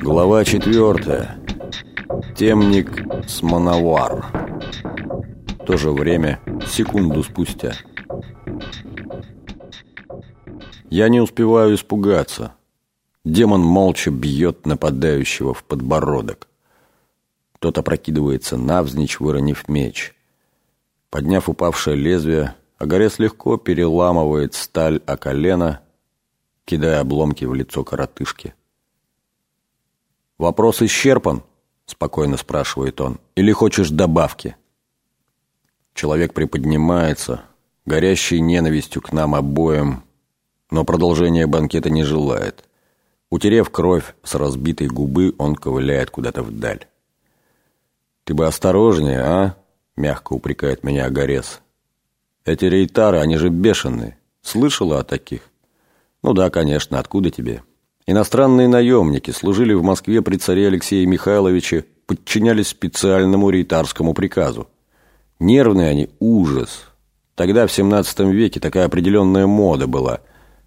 Глава четвертая. Темник Смановар. В то же время, секунду спустя. Я не успеваю испугаться. Демон молча бьет нападающего в подбородок. Тот опрокидывается навзничь, выронив меч. Подняв упавшее лезвие, Огарес легко переламывает сталь о колено, кидая обломки в лицо коротышки. «Вопрос исчерпан?» — спокойно спрашивает он. «Или хочешь добавки?» Человек приподнимается, горящий ненавистью к нам обоим, но продолжения банкета не желает. Утерев кровь с разбитой губы, он ковыляет куда-то вдаль. «Ты бы осторожнее, а?» — мягко упрекает меня Агарес. «Эти рейтары, они же бешеные. Слышала о таких?» «Ну да, конечно, откуда тебе?» Иностранные наемники служили в Москве при царе Алексее Михайловиче, подчинялись специальному рейтарскому приказу. Нервные они – ужас. Тогда, в 17 веке, такая определенная мода была.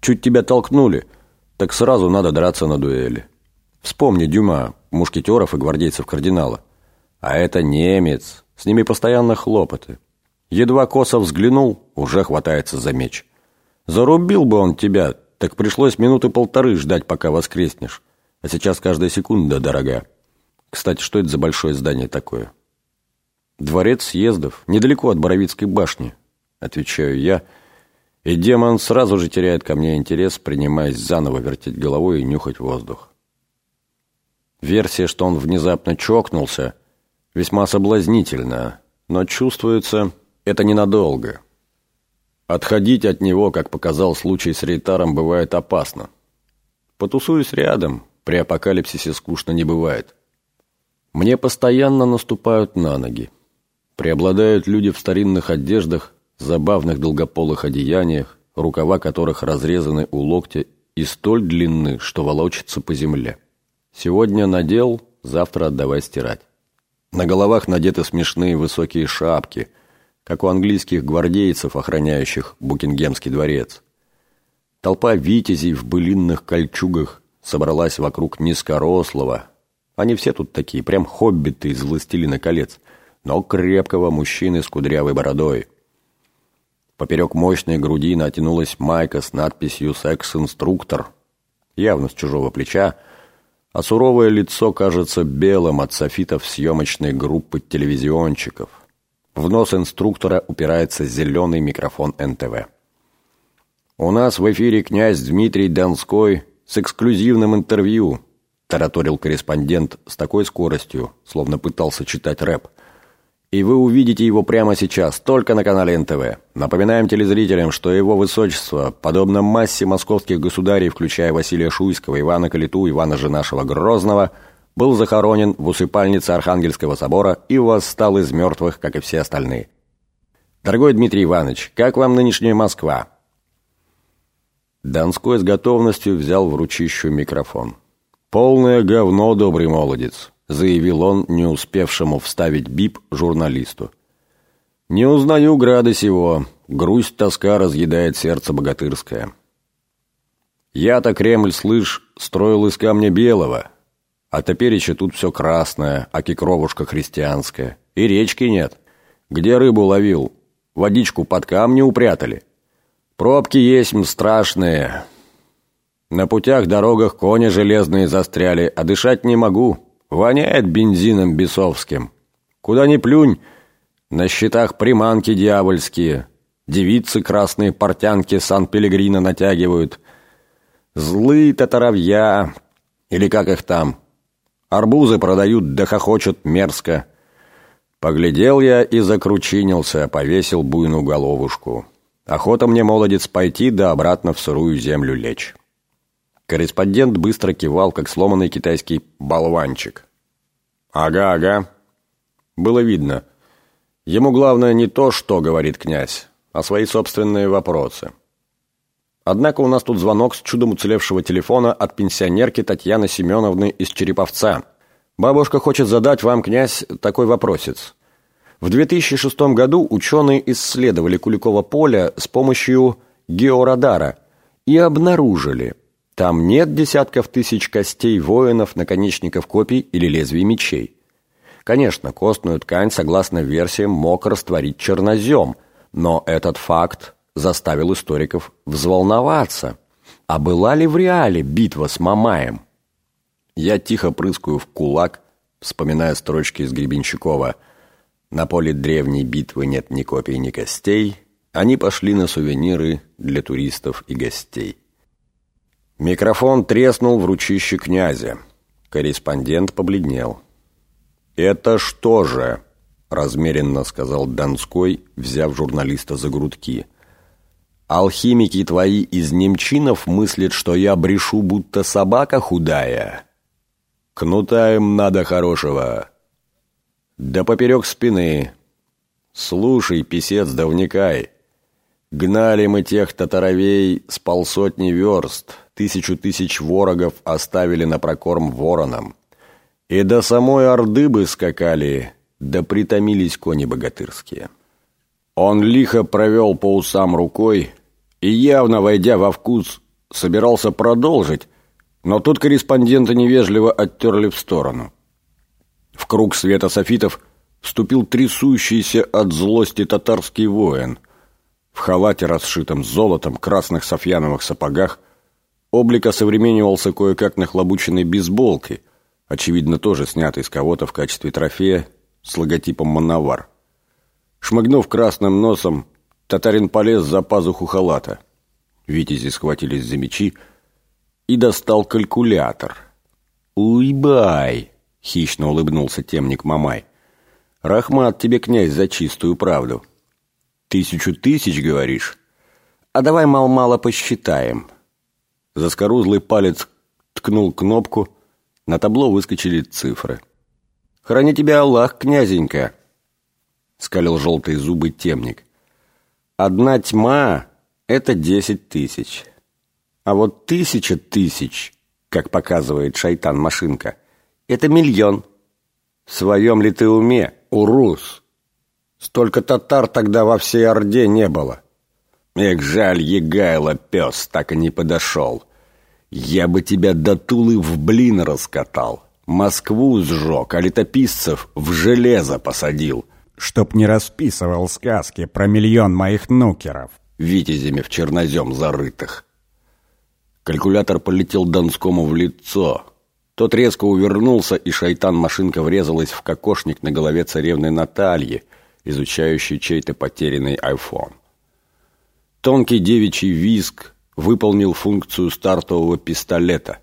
Чуть тебя толкнули, так сразу надо драться на дуэли. Вспомни Дюма, мушкетеров и гвардейцев кардинала. А это немец, с ними постоянно хлопоты. Едва косо взглянул, уже хватается за меч. Зарубил бы он тебя, так пришлось минуты полторы ждать, пока воскреснешь. А сейчас каждая секунда дорога. Кстати, что это за большое здание такое? Дворец съездов, недалеко от Боровицкой башни, отвечаю я. И демон сразу же теряет ко мне интерес, принимаясь заново вертеть головой и нюхать воздух. Версия, что он внезапно чокнулся, весьма соблазнительна, но чувствуется это ненадолго. Отходить от него, как показал случай с Рейтаром, бывает опасно. Потусуюсь рядом, при апокалипсисе скучно не бывает. Мне постоянно наступают на ноги. Преобладают люди в старинных одеждах, забавных долгополых одеяниях, рукава которых разрезаны у локтя и столь длинны, что волочатся по земле. Сегодня надел, завтра отдавай стирать. На головах надеты смешные высокие шапки – как у английских гвардейцев, охраняющих Букингемский дворец. Толпа витязей в былинных кольчугах собралась вокруг низкорослого. Они все тут такие, прям хоббиты из «Властелина колец», но крепкого мужчины с кудрявой бородой. Поперек мощной груди натянулась майка с надписью «Секс-инструктор», явно с чужого плеча, а суровое лицо кажется белым от софитов съемочной группы телевизионщиков – в нос инструктора упирается зеленый микрофон НТВ. «У нас в эфире князь Дмитрий Донской с эксклюзивным интервью», тараторил корреспондент с такой скоростью, словно пытался читать рэп. «И вы увидите его прямо сейчас, только на канале НТВ. Напоминаем телезрителям, что его высочество, подобно массе московских государей, включая Василия Шуйского, Ивана Калиту, Ивана же нашего Грозного – был захоронен в усыпальнице Архангельского собора и восстал из мертвых, как и все остальные. Дорогой Дмитрий Иванович, как вам нынешняя Москва? Донской с готовностью взял в ручищу микрофон. «Полное говно, добрый молодец», — заявил он, не успевшему вставить бип журналисту. «Не узнаю града сего, грусть тоска разъедает сердце богатырское». «Я-то Кремль, слышь, строил из камня белого, а топереча тут все красное, аки кровушка христианская. И речки нет. Где рыбу ловил? Водичку под камни упрятали. Пробки есть страшные. На путях, дорогах кони железные застряли, а дышать не могу. Воняет бензином бесовским. Куда ни плюнь, на счетах приманки дьявольские. Девицы красные портянки Сан-Пелегрино натягивают. Злые татаровья, или как их там, Арбузы продают да хохочут мерзко. Поглядел я и закручинился, повесил буйную головушку. Охота мне, молодец, пойти да обратно в сырую землю лечь. Корреспондент быстро кивал, как сломанный китайский болванчик. «Ага, ага». Было видно. Ему главное не то, что говорит князь, а свои собственные вопросы. Однако у нас тут звонок с чудом уцелевшего телефона от пенсионерки Татьяны Семеновны из Череповца. Бабушка хочет задать вам, князь, такой вопросец. В 2006 году ученые исследовали Куликово поле с помощью георадара и обнаружили, Там нет десятков тысяч костей воинов, наконечников копий или лезвий мечей. Конечно, костную ткань, согласно версиям, мог растворить чернозем, но этот факт заставил историков взволноваться. А была ли в реале битва с Мамаем? Я тихо прыскаю в кулак, вспоминая строчки из Гребенщикова. «На поле древней битвы нет ни копий, ни костей. Они пошли на сувениры для туристов и гостей». Микрофон треснул в ручище князя. Корреспондент побледнел. «Это что же?» – размеренно сказал Донской, взяв журналиста за грудки. «Алхимики твои из немчинов мыслят, что я брешу, будто собака худая. Кнута им надо хорошего. Да поперек спины. Слушай, писец, да вникай. Гнали мы тех татаровей с полсотни верст» тысячу тысяч ворогов оставили на прокорм воронам. И до самой Орды бы скакали, да притомились кони богатырские. Он лихо провел по усам рукой и, явно войдя во вкус, собирался продолжить, но тут корреспондента невежливо оттерли в сторону. В круг света софитов вступил трясущийся от злости татарский воин. В халате, расшитом золотом, красных софьяновых сапогах – Облик осовременивался кое-как нахлобученной бейсболкой, очевидно, тоже снятой с кого-то в качестве трофея с логотипом «Мановар». Шмыгнув красным носом, татарин полез за пазуху халата. Витязи схватились за мечи и достал калькулятор. «Уй-бай!» — хищно улыбнулся темник Мамай. «Рахмат тебе, князь, за чистую правду. Тысячу тысяч, говоришь? А давай мал-мало посчитаем». Заскорузлый палец ткнул кнопку, на табло выскочили цифры. «Храни тебя Аллах, князенька!» — скалил желтые зубы темник. «Одна тьма — это десять тысяч. А вот тысяча тысяч, как показывает шайтан-машинка, это миллион. В своем ли ты уме, урус? Столько татар тогда во всей Орде не было. Эх, жаль, Егайло, пес, так и не подошел. Я бы тебя до Тулы в блин раскатал, Москву сжег, а летописцев в железо посадил. Чтоб не расписывал сказки про миллион моих нукеров. Витязями в чернозем зарытых. Калькулятор полетел Донскому в лицо. Тот резко увернулся, и шайтан-машинка врезалась в кокошник на голове царевны Натальи, изучающей чей-то потерянный айфон. Тонкий девичий визг выполнил функцию стартового пистолета.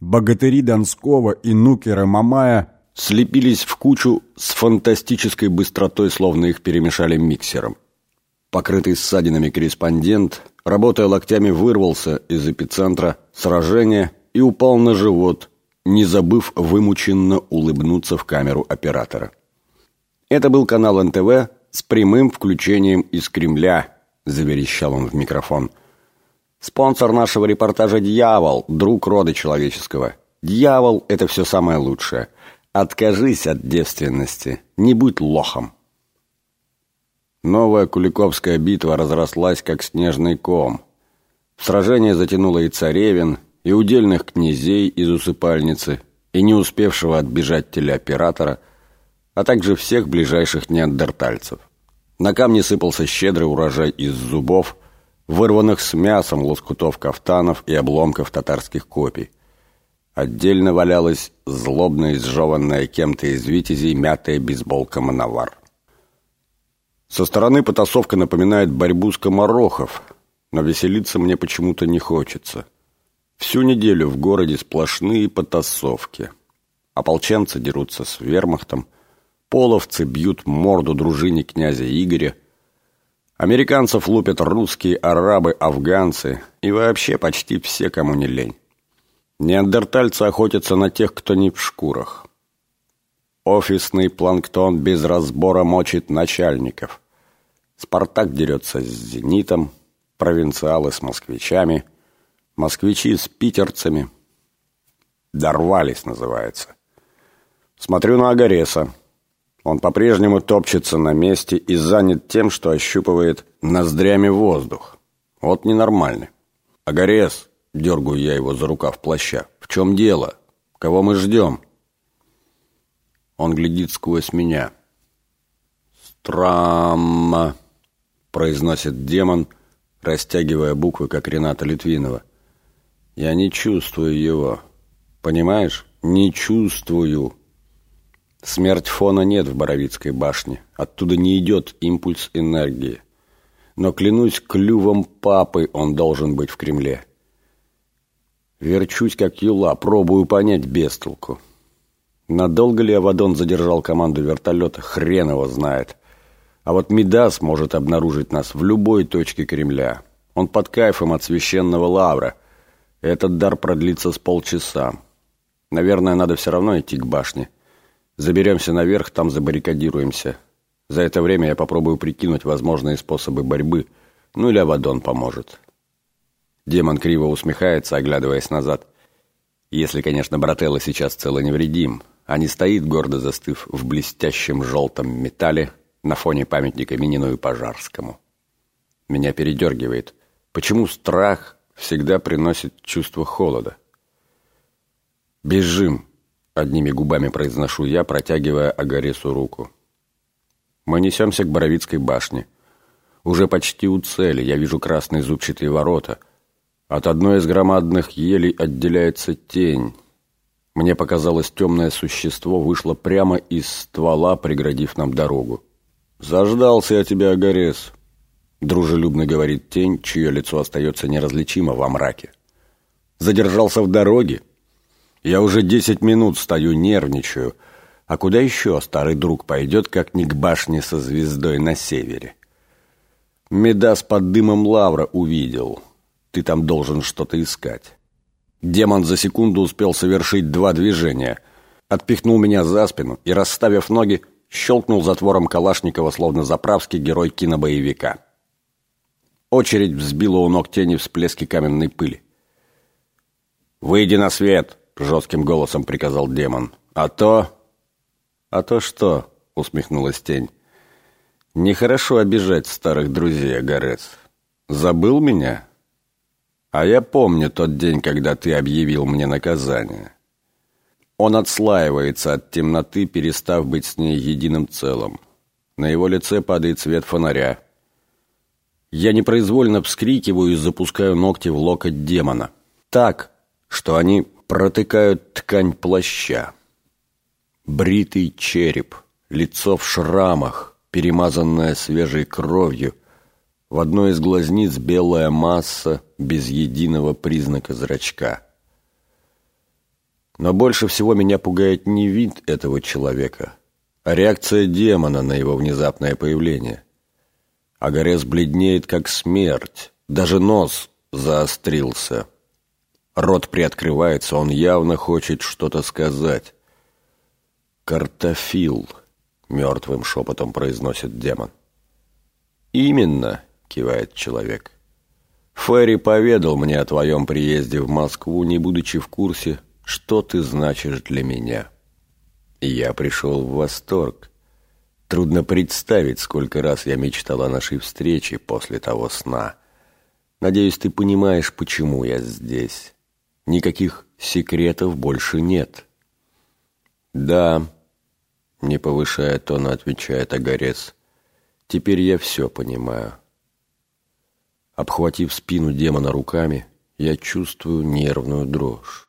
Богатыри Донского и нукеры Мамая слепились в кучу с фантастической быстротой, словно их перемешали миксером. Покрытый ссадинами корреспондент, работая локтями, вырвался из эпицентра сражения и упал на живот, не забыв вымученно улыбнуться в камеру оператора. Это был канал НТВ с прямым включением из Кремля – заверещал он в микрофон. Спонсор нашего репортажа «Дьявол», друг рода человеческого. «Дьявол» — это все самое лучшее. Откажись от девственности, не будь лохом. Новая Куликовская битва разрослась, как снежный ком. В сражение затянуло и царевин, и удельных князей из усыпальницы, и не успевшего отбежать телеоператора, а также всех ближайших неандертальцев. На камни сыпался щедрый урожай из зубов, вырванных с мясом лоскутов кафтанов и обломков татарских копий. Отдельно валялась злобно изжеванная кем-то из витязей мятая бейсболка «Мановар». Со стороны потасовка напоминает борьбу с комарохов, но веселиться мне почему-то не хочется. Всю неделю в городе сплошные потасовки. Ополченцы дерутся с вермахтом, Половцы бьют морду дружине князя Игоря. Американцев лупят русские, арабы, афганцы и вообще почти все, кому не лень. Неандертальцы охотятся на тех, кто не в шкурах. Офисный планктон без разбора мочит начальников. Спартак дерется с «Зенитом», провинциалы с москвичами, москвичи с питерцами. Дорвались, называется. Смотрю на Агареса. Он по-прежнему топчется на месте и занят тем, что ощупывает ноздрями воздух. Вот ненормальный. «Агарес, Дергаю я его за рукав плаща. «В чем дело? Кого мы ждем?» Он глядит сквозь меня. «Странно», — произносит демон, растягивая буквы, как Рената Литвинова. «Я не чувствую его. Понимаешь? Не чувствую». Смерть фона нет в Боровицкой башне. Оттуда не идет импульс энергии. Но, клянусь, клювом папы он должен быть в Кремле. Верчусь, как юла, пробую понять без толку. Надолго ли Авадон задержал команду вертолета, хрен его знает. А вот Мидас может обнаружить нас в любой точке Кремля. Он под кайфом от священного лавра. Этот дар продлится с полчаса. Наверное, надо все равно идти к башне. Заберемся наверх, там забаррикадируемся. За это время я попробую прикинуть возможные способы борьбы. Ну или Авадон поможет. Демон криво усмехается, оглядываясь назад. Если, конечно, Брателло сейчас цело невредим, а не стоит, гордо застыв в блестящем желтом металле на фоне памятника Минину и Пожарскому. Меня передергивает. Почему страх всегда приносит чувство холода? «Бежим!» — одними губами произношу я, протягивая Агаресу руку. Мы несемся к Боровицкой башне. Уже почти у цели я вижу красные зубчатые ворота — от одной из громадных елей отделяется тень. Мне показалось, темное существо вышло прямо из ствола, преградив нам дорогу. «Заждался я тебя, Агарес», — дружелюбно говорит тень, чье лицо остается неразличимо во мраке. «Задержался в дороге? Я уже десять минут стою, нервничаю. А куда еще старый друг пойдет, как не к башне со звездой на севере?» Медас под дымом лавра увидел — ты там должен что-то искать. Демон за секунду успел совершить два движения. Отпихнул меня за спину и, расставив ноги, щелкнул затвором Калашникова, словно заправский герой кинобоевика. Очередь взбила у ног тени всплески каменной пыли. «Выйди на свет!» — жестким голосом приказал демон. «А то...» «А то что?» — усмехнулась тень. «Нехорошо обижать старых друзей, Агарец. Забыл меня?» А я помню тот день, когда ты объявил мне наказание. Он отслаивается от темноты, перестав быть с ней единым целым. На его лице падает свет фонаря. Я непроизвольно вскрикиваю и запускаю ногти в локоть демона. Так, что они протыкают ткань плаща. Бритый череп, лицо в шрамах, перемазанное свежей кровью — в одной из глазниц белая масса без единого признака зрачка. Но больше всего меня пугает не вид этого человека, а реакция демона на его внезапное появление. Агарес бледнеет, как смерть, даже нос заострился. Рот приоткрывается, он явно хочет что-то сказать. «Картофил», — мертвым шепотом произносит демон. «Именно», кивает человек. Ферри поведал мне о твоем приезде в Москву, не будучи в курсе, что ты значишь для меня. Я пришел в восторг. Трудно представить, сколько раз я мечтал о нашей встрече после того сна. Надеюсь, ты понимаешь, почему я здесь. Никаких секретов больше нет. Да, не повышая тона, отвечает Агарес. Теперь я все понимаю. Обхватив спину демона руками, я чувствую нервную дрожь.